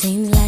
seems like